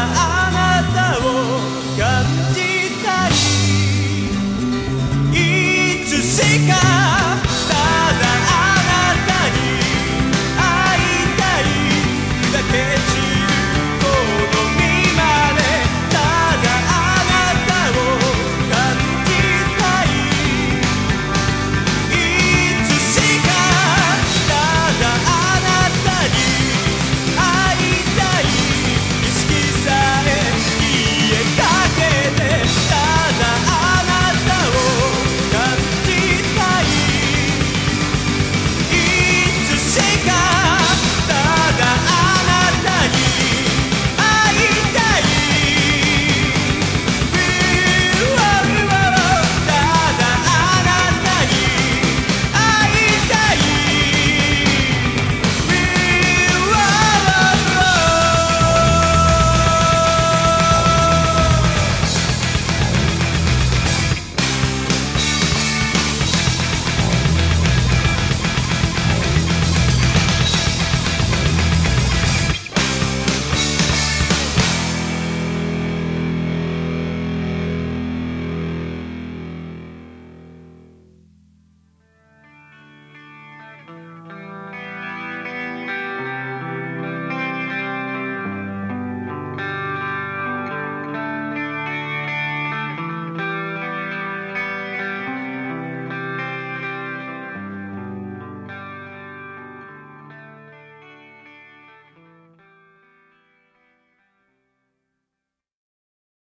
my eyes.